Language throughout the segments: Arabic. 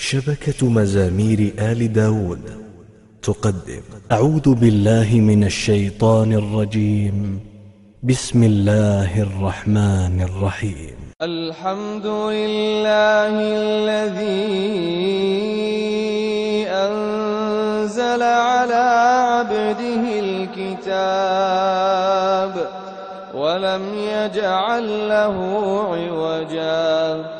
شبكة مزامير آل داود تقدم. أعوذ بالله من الشيطان الرجيم. بسم الله الرحمن الرحيم. الحمد لله الذي أنزل على عبده الكتاب ولم يجعل له عوجا.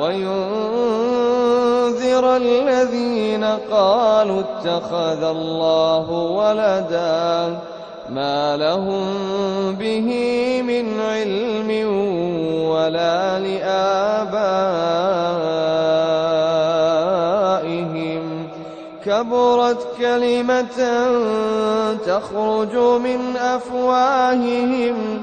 وينذر الذين قالوا اتخذ الله ولدا ما لهم به من علم ولا لآبائهم. كبرت كلمة تخرج من أفواههم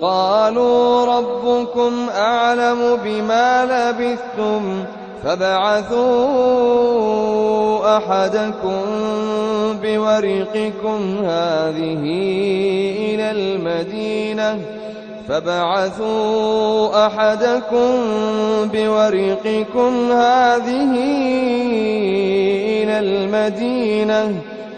قالوا ربكم أعلم بما لبثتم فابعثوا أحدكم بورقكم هذه إلى المدينة فابعثوا أحدكم بورقكم هذه إلى المدينة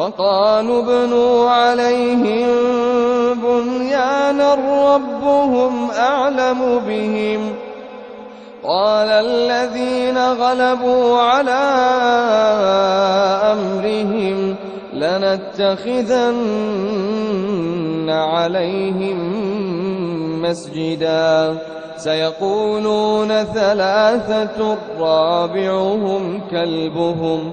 فقالوا ابنوا عليهم بنيانا ربهم أعلم بهم. قال الذين غلبوا على أمرهم لنتخذن عليهم مسجدا. سيقولون ثلاثة رابعهم كلبهم.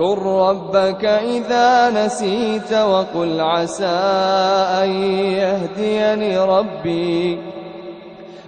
واذكر ربك إذا نسيت وقل عسى أن يهديني ربي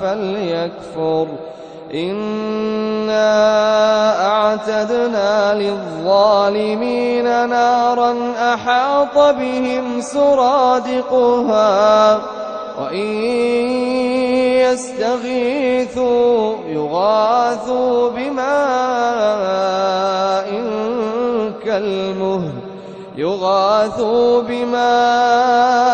فليكفر. إنا أعتدنا للظالمين نارا أحاط بهم سرادقها وإن يستغيثوا يغاثوا بماء كالمهل يغاثوا بماء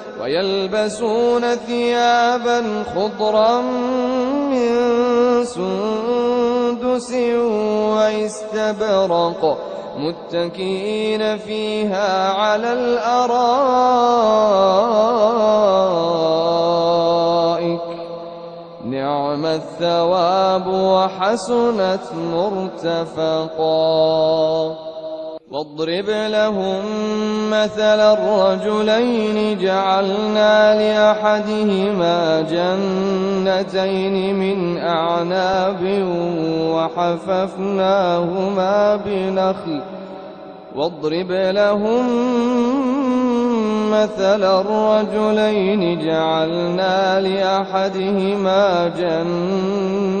ويلبسون ثيابا خضرا من سندس واستبرق متكئين فيها على الأرائك. نعم الثواب وحسنت مرتفقا. واضرب لهم مثل الرجلين جعلنا لأحدهما جنتين من أعناب وحففناهما بنخل. واضرب لهم مثل الرجلين جعلنا لأحدهما جنتين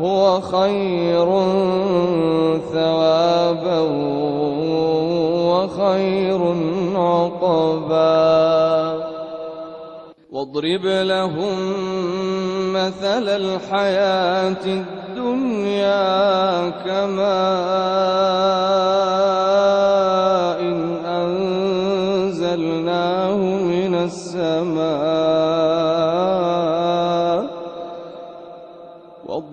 هو خير ثوابا وخير عقبا. واضرب لهم مثل الحياة الدنيا كماء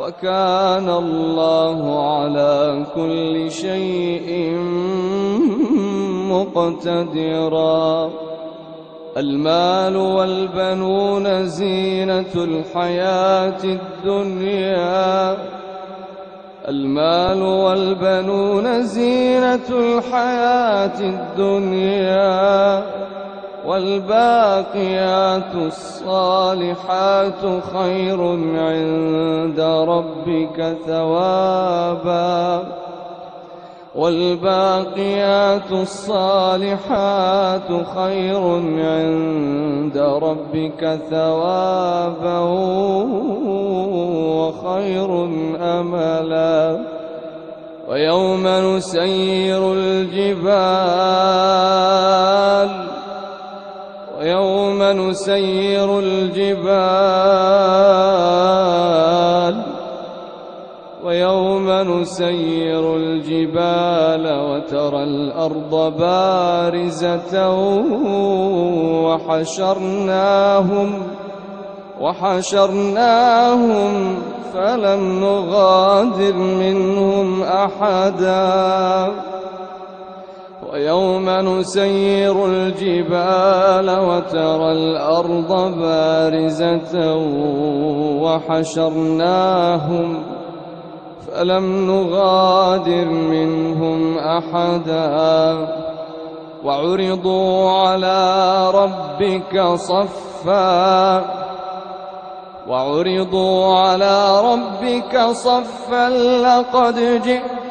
وكان الله على كل شيء مقتدرا. المال والبنون زينة الحياة الدنيا. المال والبنون زينة الحياة الدنيا. والباقيات الصالحات خير عند ربك ثوابا. والباقيات الصالحات خير عند ربك ثوابا وخير أملا. ويوم نسير الجبال ويوم نسير الجبال ويوم نسير الجبال وترى الأرض بارزة وحشرناهم وحشرناهم فلم نغادر منهم أحدا ويوم نسير الجبال وترى الأرض بارزة وحشرناهم فلم نغادر منهم أحدا وعرضوا على ربك صفا وعرضوا على ربك صفا لقد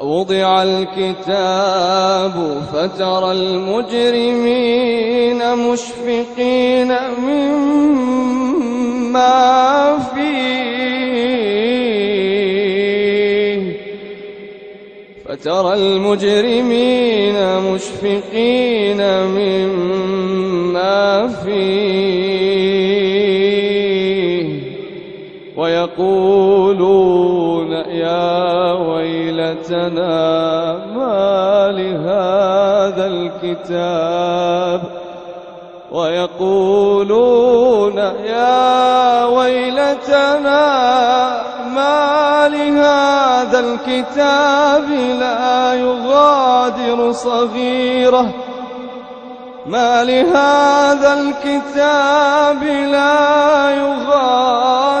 ووضع الكتاب فترى المجرمين مشفقين مما فيه. فترى المجرمين مشفقين مما فيه. ويقولون يا ويلتنا ما لهذا الكتاب؟ ويقولون يا ويلتنا ما لهذا الكتاب؟ لا يغادر صغيرة. ما لهذا الكتاب؟ لا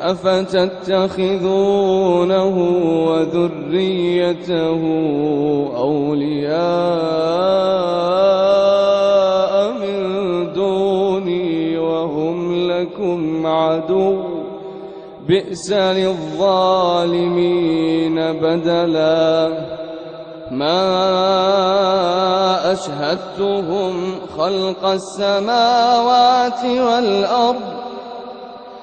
أفتتخذونه وذريته أولياء من دوني وهم لكم عدو. بئس للظالمين بدلا. ما أشهدتهم خلق السماوات والأرض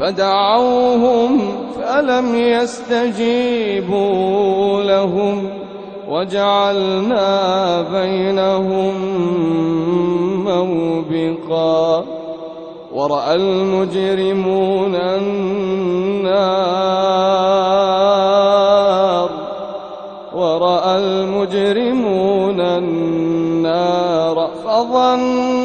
فدعوهم فلم يستجيبوا لهم وجعلنا بينهم موبقا ورأى المجرمون النار ورأى المجرمون النار فظنوا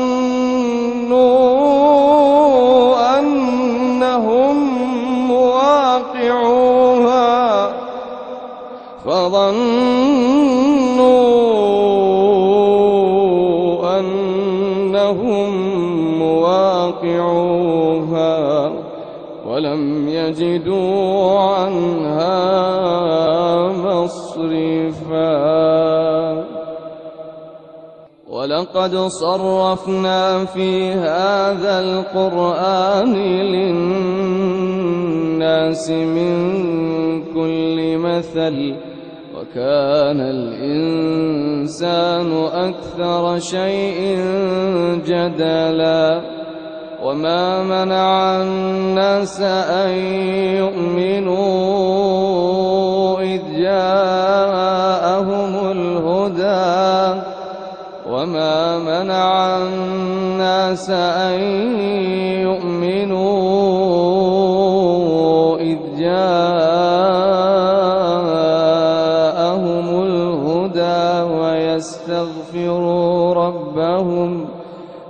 يجدوا عنها مصرفا. ولقد صرفنا في هذا القرآن للناس من كل مثل وكان الإنسان أكثر شيء جدلا. وما منع الناس أن يؤمنوا إذ جاءهم الهدى وما منع الناس أن يؤمنوا إذ جاءهم الهدى ويستغفروا ربهم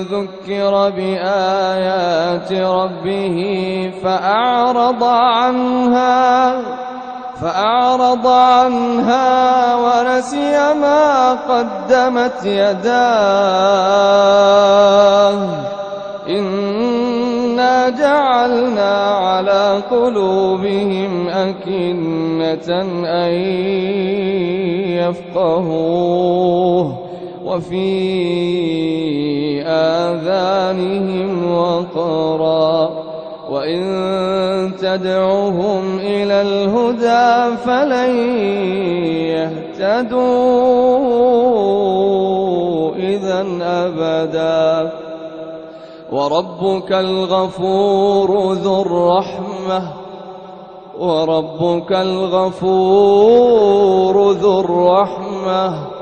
ذكر بآيات ربه فأعرض عنها فأعرض عنها ونسي ما قدمت يداه. إنا جعلنا على قلوبهم أكنة أن يفقهوه. وفي آذانهم وقرا. وإن تدعهم إلى الهدى فلن يهتدوا إذا أبدا. وربك الغفور ذو الرحمة. وربك الغفور ذو الرحمة.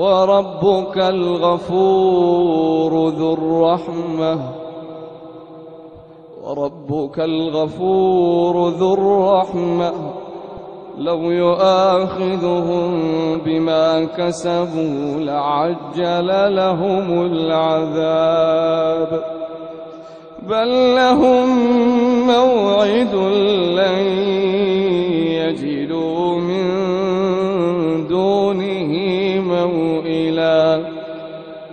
وربك الغفور ذو الرحمة. وربك الغفور ذو الرحمة. لو يؤاخذهم بما كسبوا لعجل لهم العذاب. بل لهم موعد لن يجدوا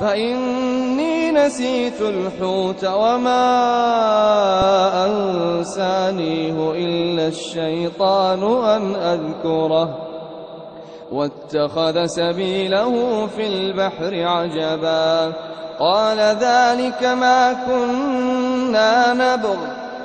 فإني نسيت الحوت وما أنسانيه إلا الشيطان أن أذكره. واتخذ سبيله في البحر عجبا. قال ذلك ما كنا نبغ.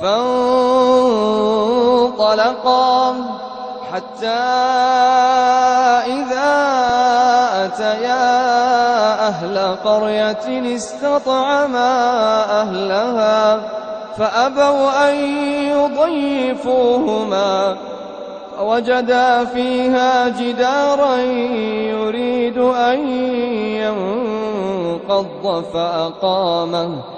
فانطلقا حتى إذا أتيا أهل قرية استطعما أهلها فأبوا أن يضيفوهما وجدا فيها جدارا يريد أن ينقض فأقامه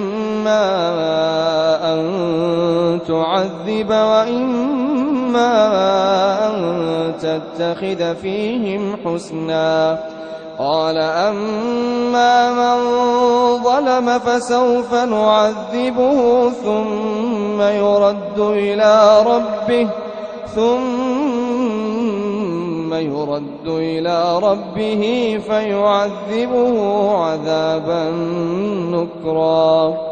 إما أن تعذب وإما أن تتخذ فيهم حسنا قال أما من ظلم فسوف نعذبه ثم يرد إلى ربه ثم يرد إلى ربه فيعذبه عذابا نكرا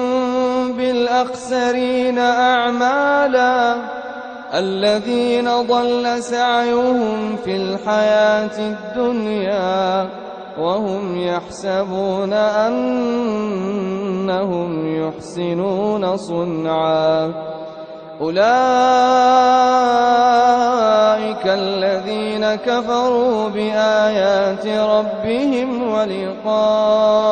بالأخسرين أعمالا الذين ضل سعيهم في الحياة الدنيا وهم يحسبون أنهم يحسنون صنعا أولئك الذين كفروا بآيات ربهم ولقائه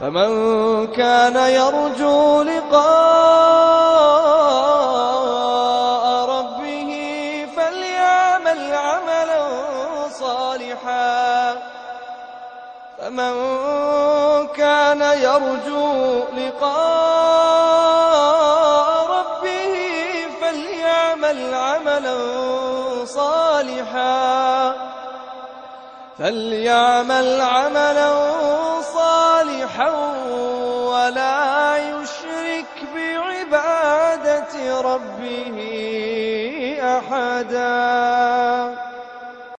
فمن كان يرجو لقاء ربه فليعمل عملا صالحا. فمن كان يرجو لقاء ربه فليعمل عملا صالحا. فليعمل عملا صالحا ولا يشرك بعبادة ربه أحدا.